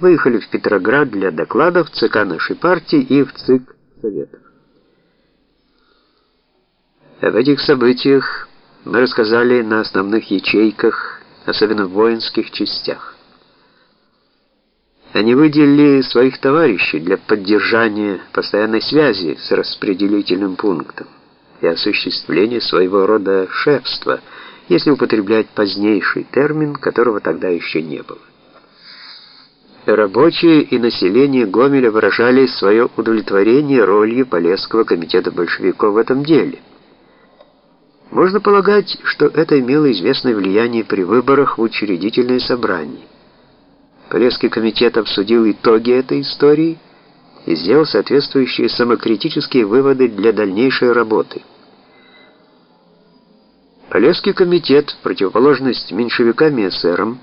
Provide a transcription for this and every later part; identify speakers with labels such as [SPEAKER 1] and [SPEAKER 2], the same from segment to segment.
[SPEAKER 1] выехали в Петроград для докладов в ЦК нашей партии и в ЦИК Советов. Об этих событиях мы рассказали на основных ячейках, особенно в воинских частях. Они выделили своих товарищей для поддержания постоянной связи с распределительным пунктом и осуществления своего рода шефства, если употреблять позднейший термин, которого тогда еще не было. Рабочие и население Гомеля выражали свое удовлетворение ролью Полесского комитета большевиков в этом деле. Можно полагать, что это имело известное влияние при выборах в учредительное собрание. Полесский комитет обсудил итоги этой истории и сделал соответствующие самокритические выводы для дальнейшей работы. Полесский комитет, в противоположность меньшевикам и эсерам,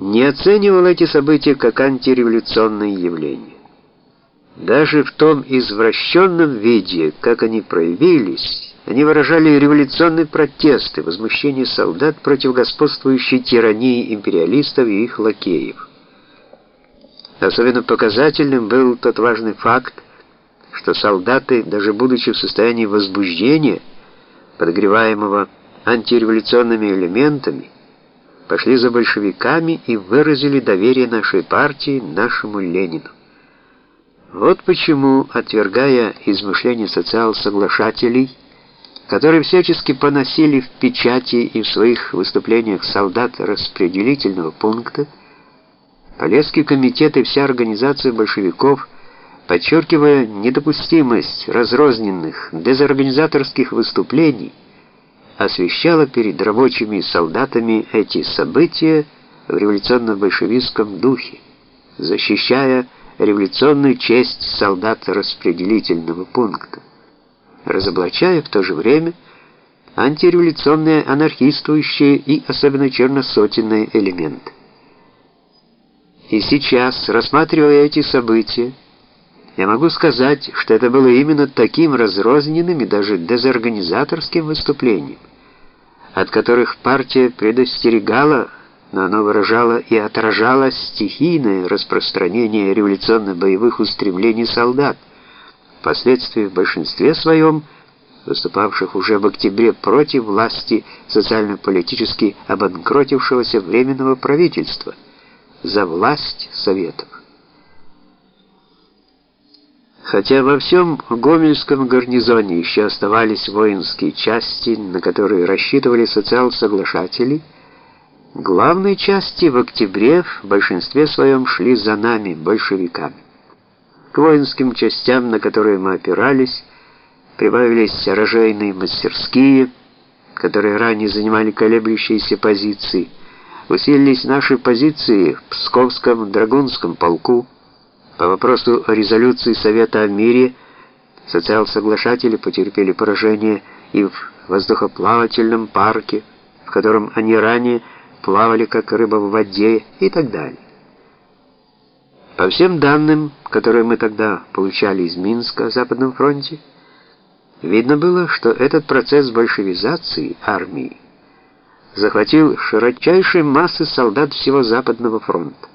[SPEAKER 1] не оценивал эти события как антиреволюционные явления. Даже в том извращенном виде, как они проявились, они выражали революционный протест и возмущение солдат против господствующей тирании империалистов и их лакеев. Особенно показательным был тот важный факт, что солдаты, даже будучи в состоянии возбуждения, подогреваемого антиреволюционными элементами, пошли за большевиками и выразили доверие нашей партии нашему Ленину. Вот почему, отвергая измышления социал-соглашателей, которые всячески поносили в печати и в своих выступлениях солдат распределительного пункта, Полесский комитет и вся организация большевиков, подчеркивая недопустимость разрозненных дезорганизаторских выступлений, освещала перед рабочими и солдатами эти события в революционно-большевистском духе, защищая революционную честь солдат распределительного пункта, разоблачая в то же время антиреволюционные анархистующие и особенно черносотенные элементы. И сейчас, рассматривая эти события, я могу сказать, что это было именно таким разрозненным и даже дезорганизаторским выступлением, от которых партия предостерегала, но оно выражало и отражало стихийное распространение революционно-боевых устремлений солдат, впоследствии в большинстве своем выступавших уже в октябре против власти социально-политически обанкротившегося Временного правительства, за власть Советов. Хотя во всем Гомельском гарнизоне еще оставались воинские части, на которые рассчитывали социал-соглашатели, главные части в октябре в большинстве своем шли за нами, большевиками. К воинским частям, на которые мы опирались, прибавились оружейные мастерские, которые ранее занимали колеблющиеся позиции, усилились наши позиции в Псковском драгунском полку, по вопросу резолюции Совета о мире социал-соглашатели потерпели поражение и в воздухоплавательном парке, в котором они ранее плавали как рыба в воде и так далее. По всем данным, которые мы тогда получали из Минска о Западном фронте, видно было, что этот процесс большевизации армии захватил широчайшие массы солдат всего Западного фронта.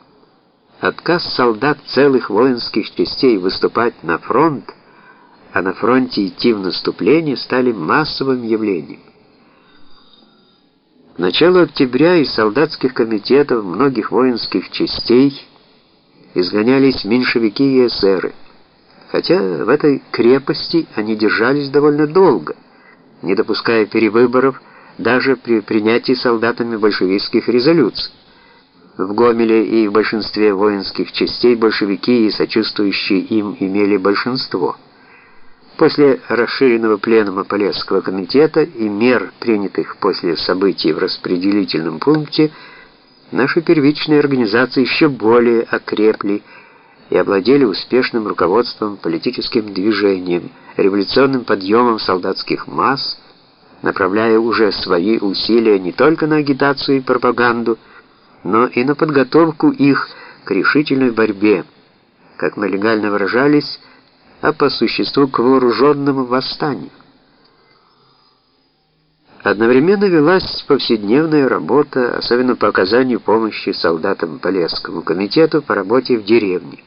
[SPEAKER 1] Отказ солдат целых воинских частей выступать на фронт, а на фронте идти в наступление, стали массовым явлением. К началу октября из солдатских комитетов многих воинских частей изгонялись меньшевики и эсеры, хотя в этой крепости они держались довольно долго, не допуская перевыборов даже при принятии солдатами большевистских резолюций. В Гомеле и в большинстве воинских частей большевики и сочувствующие им имели большинство. После расширенного пленума Полесского комитета и мер, принятых после событий в распределительном пункте, наши первичные организации еще более окрепли и овладели успешным руководством политическим движением, революционным подъемом солдатских масс, направляя уже свои усилия не только на агитацию и пропаганду, но и на подготовку их к решительной борьбе, как мы легально выражались, а по существу к вооруженному восстанию. Одновременно велась повседневная работа, особенно по оказанию помощи солдатам Полесскому комитету по работе в деревне.